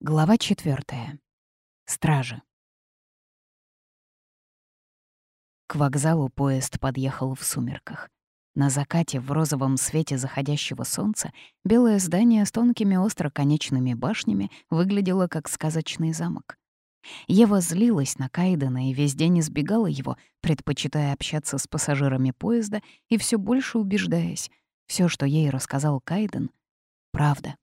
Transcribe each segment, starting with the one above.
Глава четвертая. Стражи. К вокзалу поезд подъехал в сумерках. На закате в розовом свете заходящего солнца белое здание с тонкими остроконечными башнями выглядело как сказочный замок. Ева злилась на Кайдена и весь день избегала его, предпочитая общаться с пассажирами поезда и все больше убеждаясь, все, что ей рассказал Кайден, — правда.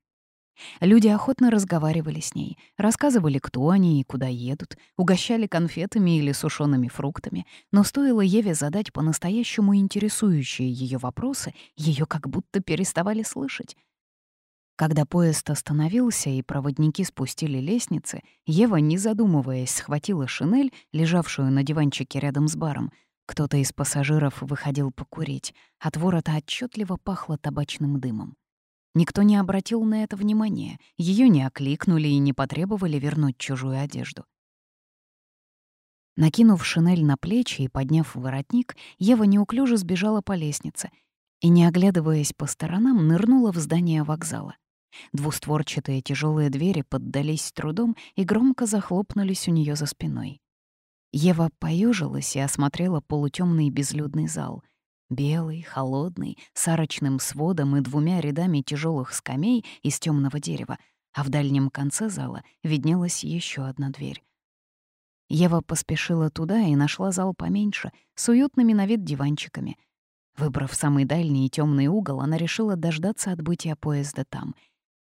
Люди охотно разговаривали с ней, рассказывали, кто они и куда едут, угощали конфетами или сушеными фруктами, но стоило Еве задать по-настоящему интересующие ее вопросы, ее как будто переставали слышать. Когда поезд остановился и проводники спустили лестницы, Ева, не задумываясь, схватила шинель, лежавшую на диванчике рядом с баром. Кто-то из пассажиров выходил покурить, от ворота отчетливо пахло табачным дымом. Никто не обратил на это внимания, ее не окликнули и не потребовали вернуть чужую одежду. Накинув шинель на плечи и подняв воротник, Ева неуклюже сбежала по лестнице и, не оглядываясь по сторонам, нырнула в здание вокзала. Двустворчатые тяжелые двери поддались трудом и громко захлопнулись у нее за спиной. Ева поюжилась и осмотрела полутемный безлюдный зал — Белый, холодный, с арочным сводом и двумя рядами тяжелых скамей из темного дерева, а в дальнем конце зала виднелась еще одна дверь. Ева поспешила туда и нашла зал поменьше, с уютными на вид диванчиками. Выбрав самый дальний и темный угол, она решила дождаться отбытия поезда там.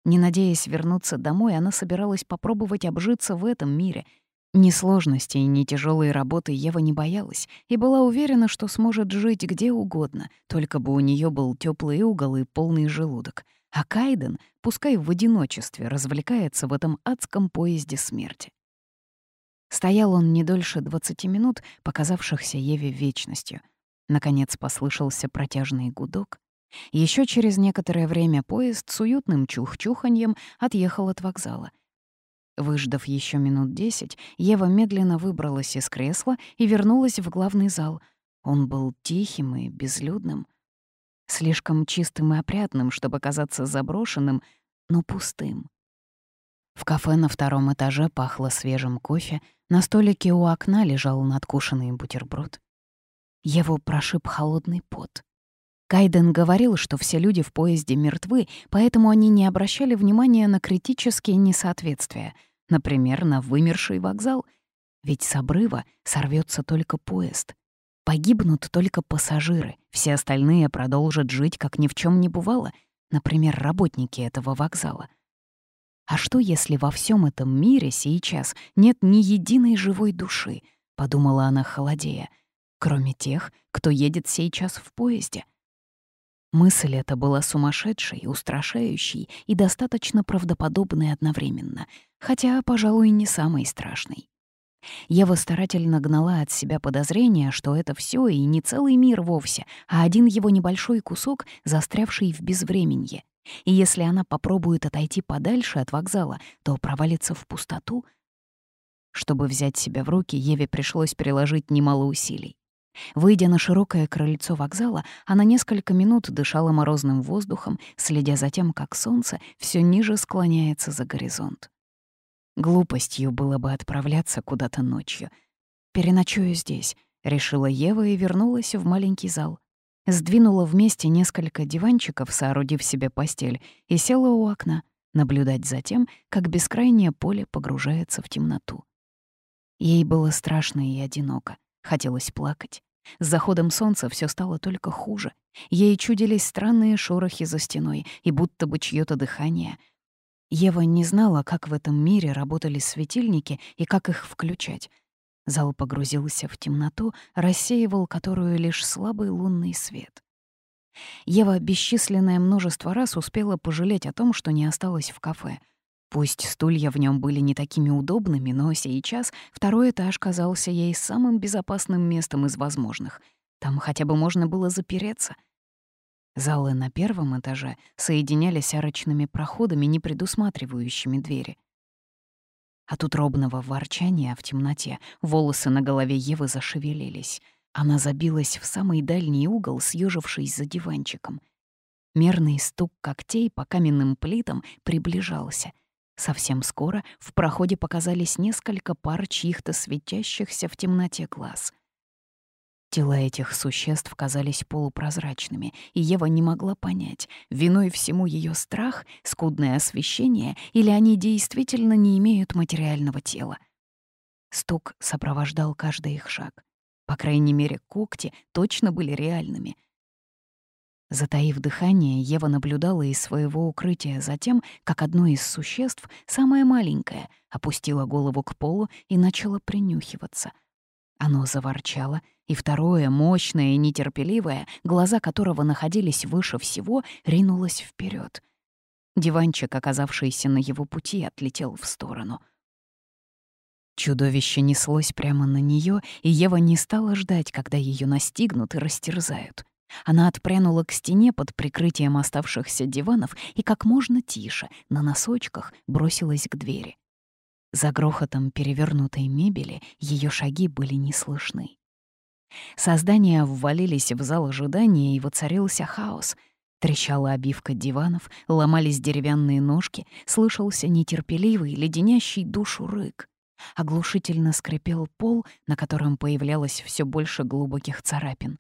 Не надеясь вернуться домой, она собиралась попробовать обжиться в этом мире — ни сложностей, ни тяжелой работы Ева не боялась и была уверена, что сможет жить где угодно, только бы у нее был теплый угол и полный желудок. А Кайден, пускай в одиночестве, развлекается в этом адском поезде смерти. Стоял он не дольше двадцати минут, показавшихся Еве вечностью. Наконец послышался протяжный гудок. Еще через некоторое время поезд с уютным чух-чуханьем отъехал от вокзала — Выждав еще минут десять, Ева медленно выбралась из кресла и вернулась в главный зал. Он был тихим и безлюдным. Слишком чистым и опрятным, чтобы казаться заброшенным, но пустым. В кафе на втором этаже пахло свежим кофе, на столике у окна лежал надкушенный бутерброд. Его прошиб холодный пот. Кайден говорил, что все люди в поезде мертвы, поэтому они не обращали внимания на критические несоответствия — Например, на вымерший вокзал. Ведь с обрыва сорвется только поезд. Погибнут только пассажиры, все остальные продолжат жить, как ни в чем не бывало, например, работники этого вокзала. А что, если во всем этом мире сейчас нет ни единой живой души, подумала она холодея, кроме тех, кто едет сейчас в поезде? Мысль эта была сумасшедшей, устрашающей и достаточно правдоподобной одновременно, хотя, пожалуй, не самой страшной. Ева старательно гнала от себя подозрение, что это все и не целый мир вовсе, а один его небольшой кусок, застрявший в безвременье. И если она попробует отойти подальше от вокзала, то провалится в пустоту. Чтобы взять себя в руки, Еве пришлось приложить немало усилий. Выйдя на широкое крыльцо вокзала, она несколько минут дышала морозным воздухом, следя за тем, как солнце все ниже склоняется за горизонт. Глупостью было бы отправляться куда-то ночью. «Переночую здесь», — решила Ева и вернулась в маленький зал. Сдвинула вместе несколько диванчиков, соорудив себе постель, и села у окна, наблюдать за тем, как бескрайнее поле погружается в темноту. Ей было страшно и одиноко, хотелось плакать. С заходом солнца все стало только хуже. Ей чудились странные шорохи за стеной и будто бы чьё то дыхание. Ева не знала, как в этом мире работали светильники и как их включать. Зал погрузился в темноту, рассеивал которую лишь слабый лунный свет. Ева бесчисленное множество раз успела пожалеть о том, что не осталась в кафе — Пусть стулья в нем были не такими удобными, но сейчас второй этаж казался ей самым безопасным местом из возможных. Там хотя бы можно было запереться. Залы на первом этаже соединялись арочными проходами, не предусматривающими двери. От утробного ворчания в темноте волосы на голове Евы зашевелились. Она забилась в самый дальний угол, съежившись за диванчиком. Мерный стук когтей по каменным плитам приближался — Совсем скоро в проходе показались несколько пар чьих-то светящихся в темноте глаз. Тела этих существ казались полупрозрачными, и Ева не могла понять, виной всему ее страх, скудное освещение или они действительно не имеют материального тела. Стук сопровождал каждый их шаг. По крайней мере, когти точно были реальными. Затаив дыхание, Ева наблюдала из своего укрытия за тем, как одно из существ, самое маленькое, опустило голову к полу и начало принюхиваться. Оно заворчало — и второе, мощное и нетерпеливое, глаза которого находились выше всего, ринулось вперед. Диванчик, оказавшийся на его пути, отлетел в сторону. Чудовище неслось прямо на нее, и Ева не стала ждать, когда ее настигнут и растерзают. Она отпрянула к стене под прикрытием оставшихся диванов и как можно тише, на носочках, бросилась к двери. За грохотом перевернутой мебели ее шаги были не слышны. Создания ввалились в зал ожидания, и воцарился хаос. Трещала обивка диванов, ломались деревянные ножки, слышался нетерпеливый, леденящий душу рык. Оглушительно скрипел пол, на котором появлялось все больше глубоких царапин.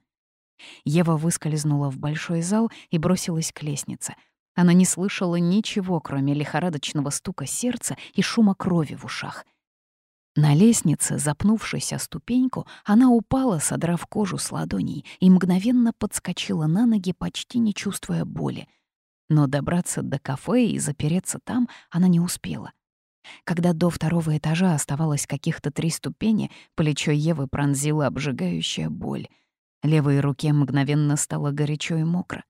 Ева выскользнула в большой зал и бросилась к лестнице. Она не слышала ничего, кроме лихорадочного стука сердца и шума крови в ушах — на лестнице, запнувшись о ступеньку, она упала, содрав кожу с ладоней, и мгновенно подскочила на ноги, почти не чувствуя боли. Но добраться до кафе и запереться там она не успела. Когда до второго этажа оставалось каких-то три ступени, плечо Евы пронзила обжигающая боль. Левой руке мгновенно стало горячо и мокро.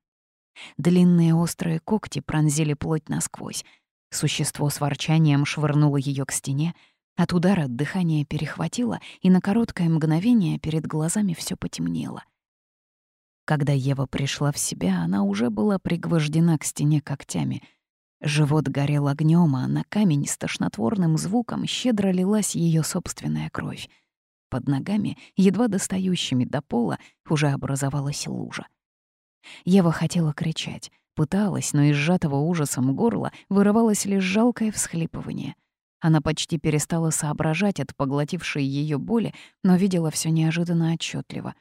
Длинные острые когти пронзили плоть насквозь. Существо с ворчанием швырнуло ее к стене, от удара дыхание перехватило, и на короткое мгновение перед глазами все потемнело. Когда Ева пришла в себя, она уже была пригвождена к стене когтями. Живот горел огнем, а на камень с тошнотворным звуком щедро лилась ее собственная кровь. Под ногами, едва достающими до пола, уже образовалась лужа. Ева хотела кричать, пыталась, но из сжатого ужасом горла вырывалось лишь жалкое всхлипывание — она почти перестала соображать от поглотившей ее боли, но видела все неожиданно отчетливо.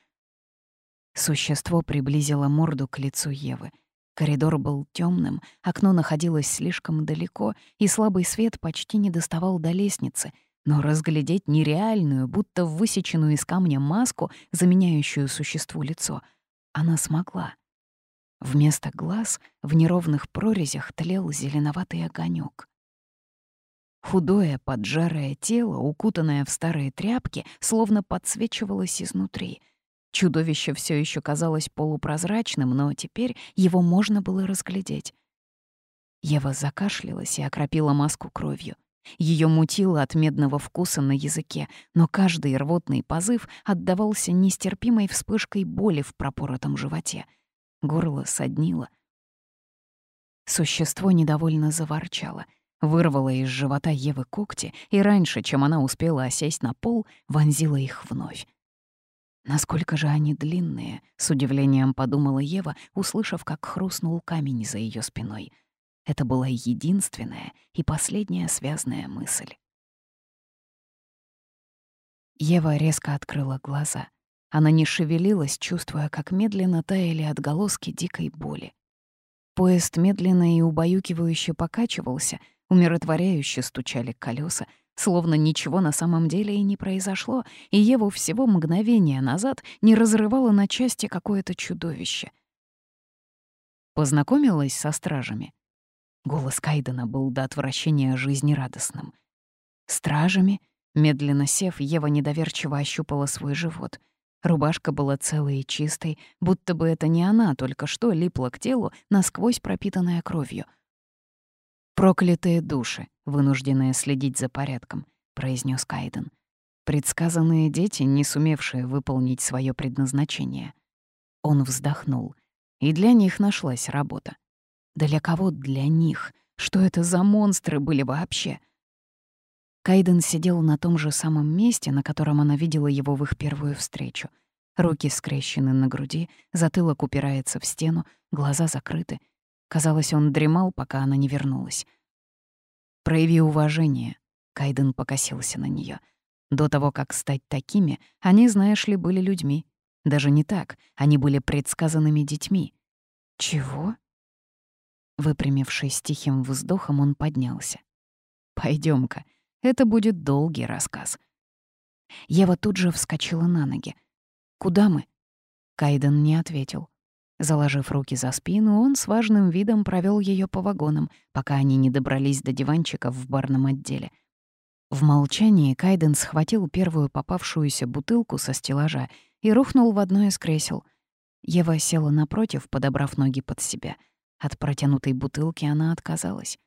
Существо приблизило морду к лицу Евы. Коридор был темным, окно находилось слишком далеко, и слабый свет почти не доставал до лестницы, но разглядеть нереальную, будто высеченную из камня маску, заменяющую существу лицо, она смогла. Вместо глаз в неровных прорезях тлел зеленоватый огонек. Худое, поджарое тело, укутанное в старые тряпки, словно подсвечивалось изнутри. Чудовище все еще казалось полупрозрачным, но теперь его можно было разглядеть. Ева закашлялась и окропила маску кровью. Ее мутило от медного вкуса на языке, но каждый рвотный позыв отдавался нестерпимой вспышкой боли в пропоротом животе. Горло соднило. Существо недовольно заворчало — вырвала из живота Евы когти и раньше, чем она успела осесть на пол, вонзила их вновь. Насколько же они длинные, с удивлением подумала Ева, услышав, как хрустнул камень за ее спиной. Это была единственная и последняя связная мысль. Ева резко открыла глаза. Она не шевелилась, чувствуя, как медленно таяли отголоски дикой боли. Поезд медленно и убаюкивающе покачивался — Умиротворяюще стучали колеса, словно ничего на самом деле и не произошло, и Еву всего мгновения назад не разрывало на части какое-то чудовище. Познакомилась со стражами. Голос Кайдена был до отвращения жизнерадостным. «Стражами?» Медленно сев, Ева недоверчиво ощупала свой живот. Рубашка была целой и чистой, будто бы это не она только что липла к телу, насквозь пропитанная кровью — «Проклятые души, вынужденные следить за порядком», — произнес Кайден. «Предсказанные дети, не сумевшие выполнить свое предназначение». Он вздохнул. И для них нашлась работа. Для кого для них? Что это за монстры были вообще? Кайден сидел на том же самом месте, на котором она видела его в их первую встречу. Руки скрещены на груди, затылок упирается в стену, глаза закрыты — Казалось, он дремал, пока она не вернулась. Прояви уважение. Кайден покосился на нее. До того, как стать такими, они, знаешь ли, были людьми. Даже не так, они были предсказанными детьми. Чего? Выпрямившись тихим вздохом, он поднялся. пойдем ка это будет долгий рассказ». Ева тут же вскочила на ноги. «Куда мы?» Кайден не ответил. Заложив руки за спину, он с важным видом провел ее по вагонам, пока они не добрались до диванчика в барном отделе. В молчании Кайден схватил первую попавшуюся бутылку со стеллажа и рухнул в одно из кресел. Ева села напротив, подобрав ноги под себя. От протянутой бутылки она отказалась.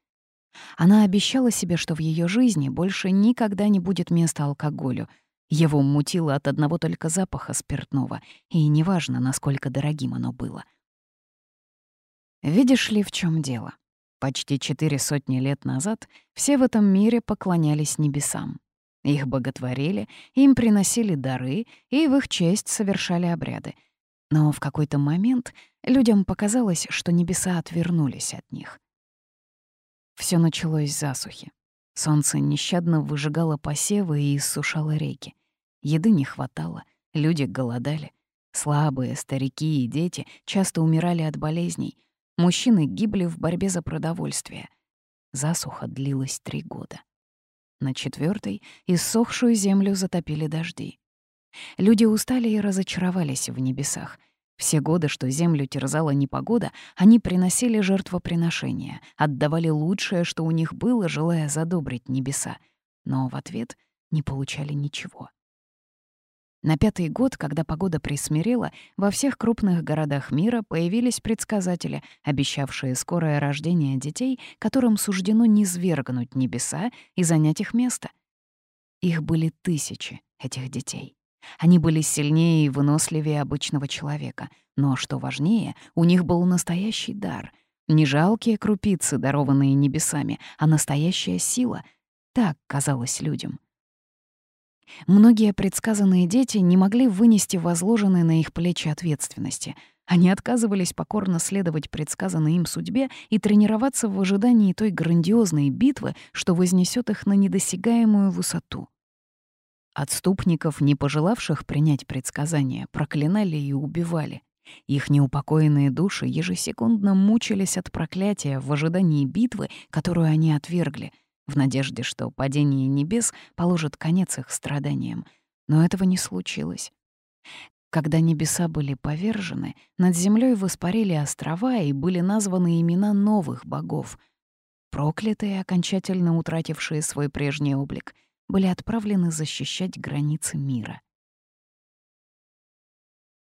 Она обещала себе, что в ее жизни больше никогда не будет места алкоголю. Его мутило от одного только запаха спиртного, и неважно, насколько дорогим оно было. Видишь ли, в чем дело? Почти четыре сотни лет назад все в этом мире поклонялись небесам. Их боготворили, им приносили дары и в их честь совершали обряды. Но в какой-то момент людям показалось, что небеса отвернулись от них — все началось с засухи. Солнце нещадно выжигало посевы и иссушало реки. Еды не хватало, люди голодали. Слабые, старики и дети часто умирали от болезней. Мужчины гибли в борьбе за продовольствие. Засуха длилась три года. На четвертый иссохшую землю затопили дожди. Люди устали и разочаровались в небесах — все годы, что землю терзала непогода, они приносили жертвоприношения, отдавали лучшее, что у них было, желая задобрить небеса. Но в ответ не получали ничего. На пятый год, когда погода присмирела, во всех крупных городах мира появились предсказатели, обещавшие скорое рождение детей, которым суждено низвергнуть небеса и занять их место. Их были тысячи, этих детей. Они были сильнее и выносливее обычного человека. Но, что важнее, у них был настоящий дар. Не жалкие крупицы, дарованные небесами, а настоящая сила. Так казалось людям. Многие предсказанные дети не могли вынести возложенной на их плечи ответственности. Они отказывались покорно следовать предсказанной им судьбе и тренироваться в ожидании той грандиозной битвы, что вознесет их на недосягаемую высоту. Отступников, не пожелавших принять предсказания, проклинали и убивали. Их неупокоенные души ежесекундно мучились от проклятия в ожидании битвы, которую они отвергли, в надежде, что падение небес положит конец их страданиям. Но этого не случилось. Когда небеса были повержены, над землей воспарили острова и были названы имена новых богов. Проклятые, окончательно утратившие свой прежний облик — были отправлены защищать границы мира.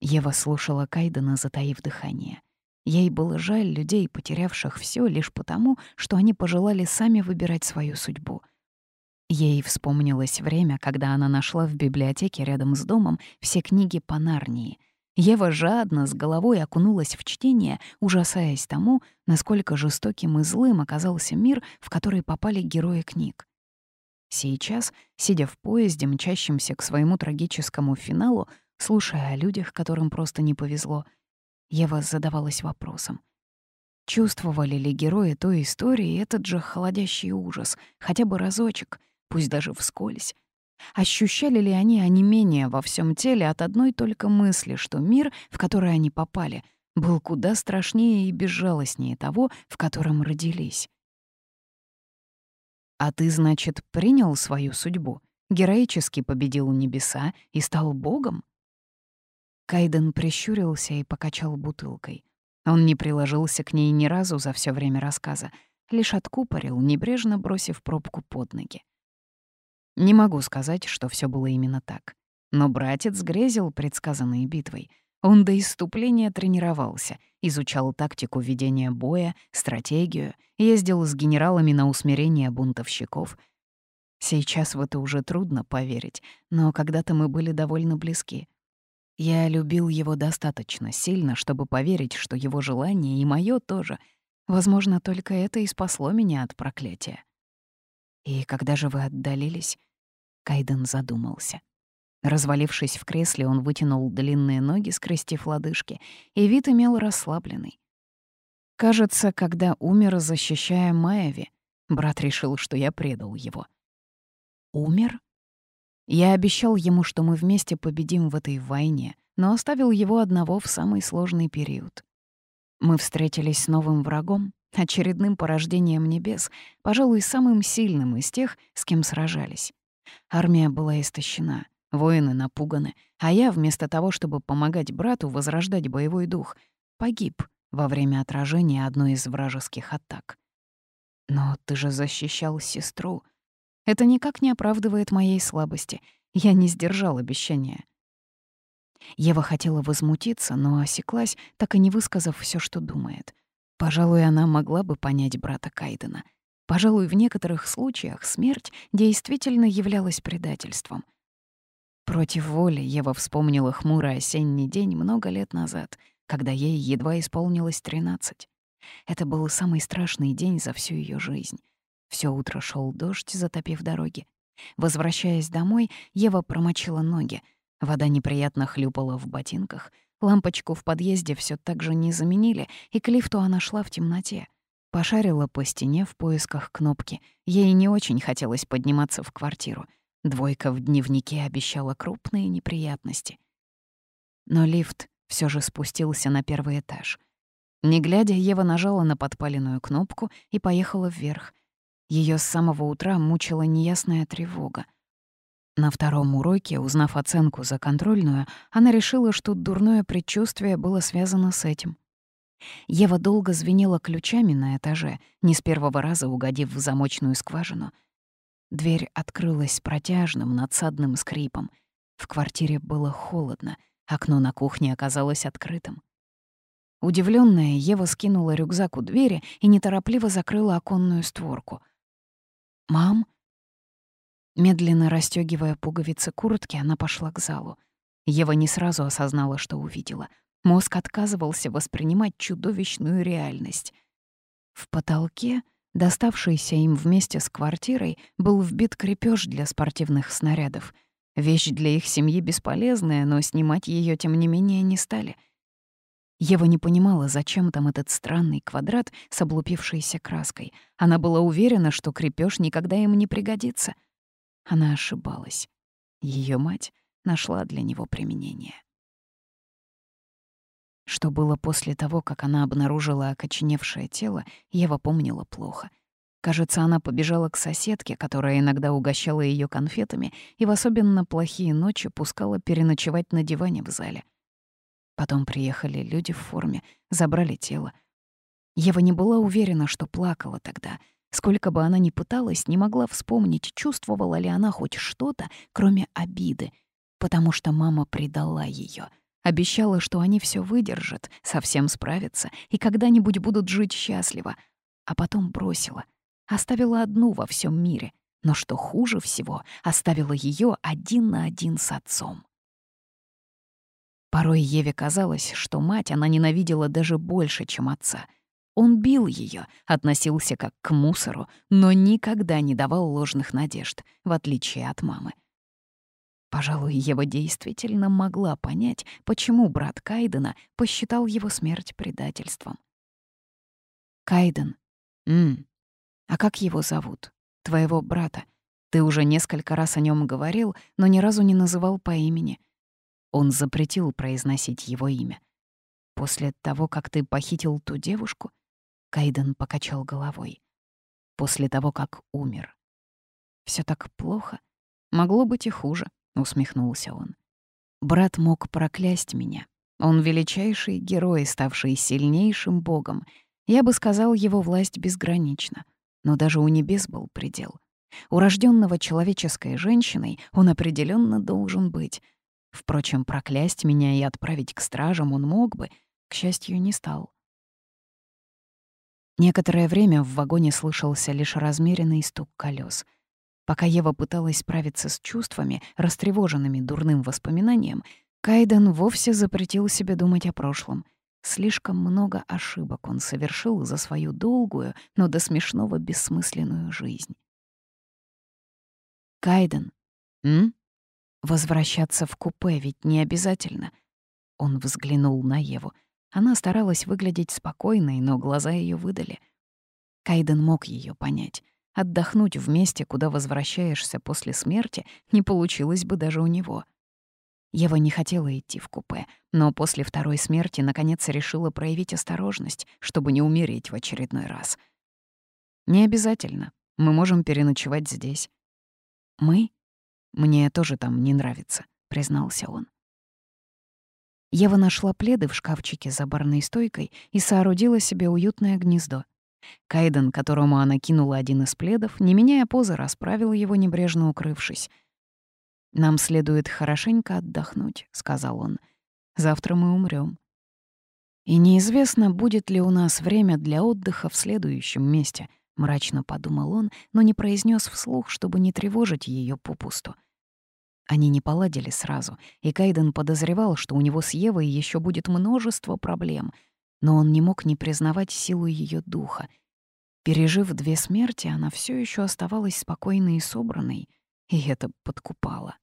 Ева слушала Кайдена, затаив дыхание. Ей было жаль людей, потерявших все лишь потому, что они пожелали сами выбирать свою судьбу. Ей вспомнилось время, когда она нашла в библиотеке рядом с домом все книги по Нарнии. Ева жадно с головой окунулась в чтение, ужасаясь тому, насколько жестоким и злым оказался мир, в который попали герои книг. Сейчас, сидя в поезде, мчащемся к своему трагическому финалу, слушая о людях, которым просто не повезло, Ева задавалась вопросом. Чувствовали ли герои той истории этот же холодящий ужас, хотя бы разочек, пусть даже вскользь? Ощущали ли они онемение во всем теле от одной только мысли, что мир, в который они попали, был куда страшнее и безжалостнее того, в котором родились? А ты, значит, принял свою судьбу, героически победил небеса и стал богом? Кайден прищурился и покачал бутылкой. Он не приложился к ней ни разу за все время рассказа, лишь откупорил, небрежно бросив пробку под ноги. Не могу сказать, что все было именно так. Но братец грезил предсказанной битвой — он до иступления тренировался, изучал тактику ведения боя, стратегию, ездил с генералами на усмирение бунтовщиков. Сейчас в это уже трудно поверить, но когда-то мы были довольно близки. Я любил его достаточно сильно, чтобы поверить, что его желание и мое тоже. Возможно, только это и спасло меня от проклятия. И когда же вы отдалились? Кайден задумался. Развалившись в кресле, он вытянул длинные ноги, скрестив лодыжки, и вид имел расслабленный. Кажется, когда умер, защищая Маеви, Брат решил, что я предал его. Умер? Я обещал ему, что мы вместе победим в этой войне, но оставил его одного в самый сложный период. Мы встретились с новым врагом, очередным порождением небес, пожалуй, самым сильным из тех, с кем сражались. Армия была истощена, воины напуганы, а я, вместо того, чтобы помогать брату возрождать боевой дух, погиб во время отражения одной из вражеских атак. Но ты же защищал сестру. Это никак не оправдывает моей слабости. Я не сдержал обещания. Ева хотела возмутиться, но осеклась, так и не высказав все, что думает. Пожалуй, она могла бы понять брата Кайдена. Пожалуй, в некоторых случаях смерть действительно являлась предательством. Против воли Ева вспомнила хмурый осенний день много лет назад, когда ей едва исполнилось тринадцать. Это был самый страшный день за всю ее жизнь. Все утро шел дождь, затопив дороги. Возвращаясь домой, Ева промочила ноги — Вода неприятно хлюпала в ботинках, лампочку в подъезде все так же не заменили, и к лифту она шла в темноте. Пошарила по стене в поисках кнопки. Ей не очень хотелось подниматься в квартиру. Двойка в дневнике обещала крупные неприятности. Но лифт все же спустился на первый этаж. Не глядя, Ева нажала на подпаленную кнопку и поехала вверх. Ее с самого утра мучила неясная тревога — на втором уроке, узнав оценку за контрольную, она решила, что дурное предчувствие было связано с этим. Ева долго звенела ключами на этаже, не с первого раза угодив в замочную скважину. Дверь открылась протяжным, надсадным скрипом. В квартире было холодно, окно на кухне оказалось открытым. Удивленная, Ева скинула рюкзак у двери и неторопливо закрыла оконную створку. «Мам?» Медленно расстёгивая пуговицы куртки, она пошла к залу. Ева не сразу осознала, что увидела. Мозг отказывался воспринимать чудовищную реальность. В потолке, доставшийся им вместе с квартирой, был вбит крепеж для спортивных снарядов. Вещь для их семьи бесполезная, но снимать ее тем не менее не стали. Ева не понимала, зачем там этот странный квадрат с облупившейся краской. Она была уверена, что крепеж никогда им не пригодится — она ошибалась. Ее мать нашла для него применение. Что было после того, как она обнаружила окоченевшее тело, Ева помнила плохо. Кажется, она побежала к соседке, которая иногда угощала ее конфетами и в особенно плохие ночи пускала переночевать на диване в зале. Потом приехали люди в форме, забрали тело. Ева не была уверена, что плакала тогда — Сколько бы она ни пыталась, не могла вспомнить, чувствовала ли она хоть что-то, кроме обиды, потому что мама предала ее, обещала, что они все выдержат, совсем справятся и когда-нибудь будут жить счастливо, а потом бросила, оставила одну во всем мире, но что хуже всего, оставила ее один на один с отцом. Порой Еве казалось, что мать она ненавидела даже больше, чем отца — он бил ее, относился как к мусору, но никогда не давал ложных надежд, в отличие от мамы. Пожалуй, Ева действительно могла понять, почему брат Кайдена посчитал его смерть предательством. «Кайден. М. А как его зовут? Твоего брата? Ты уже несколько раз о нем говорил, но ни разу не называл по имени. Он запретил произносить его имя. После того, как ты похитил ту девушку, Кайден покачал головой. После того, как умер. Все так плохо. Могло быть и хуже, усмехнулся он. Брат мог проклясть меня. Он величайший герой, ставший сильнейшим богом. Я бы сказал, его власть безгранична. Но даже у небес был предел. У рожденного человеческой женщиной он определенно должен быть. Впрочем, проклясть меня и отправить к стражам он мог бы, к счастью, не стал. Некоторое время в вагоне слышался лишь размеренный стук колес. Пока Ева пыталась справиться с чувствами, растревоженными дурным воспоминанием, Кайден вовсе запретил себе думать о прошлом. Слишком много ошибок он совершил за свою долгую, но до смешного бессмысленную жизнь. Кайден, м? Возвращаться в купе ведь не обязательно. Он взглянул на Еву — она старалась выглядеть спокойной, но глаза ее выдали. Кайден мог ее понять. Отдохнуть в месте, куда возвращаешься после смерти, не получилось бы даже у него. Ева не хотела идти в купе, но после второй смерти наконец решила проявить осторожность, чтобы не умереть в очередной раз. «Не обязательно. Мы можем переночевать здесь». «Мы? Мне тоже там не нравится», — признался он. Ева нашла пледы в шкафчике за барной стойкой и соорудила себе уютное гнездо. Кайден, которому она кинула один из пледов, не меняя позы, расправил его, небрежно укрывшись. «Нам следует хорошенько отдохнуть», — сказал он. «Завтра мы умрем. «И неизвестно, будет ли у нас время для отдыха в следующем месте», — мрачно подумал он, но не произнес вслух, чтобы не тревожить ее попусту. Они не поладили сразу, и Кайден подозревал, что у него с Евой еще будет множество проблем, но он не мог не признавать силу ее духа. Пережив две смерти, она все еще оставалась спокойной и собранной, и это подкупало.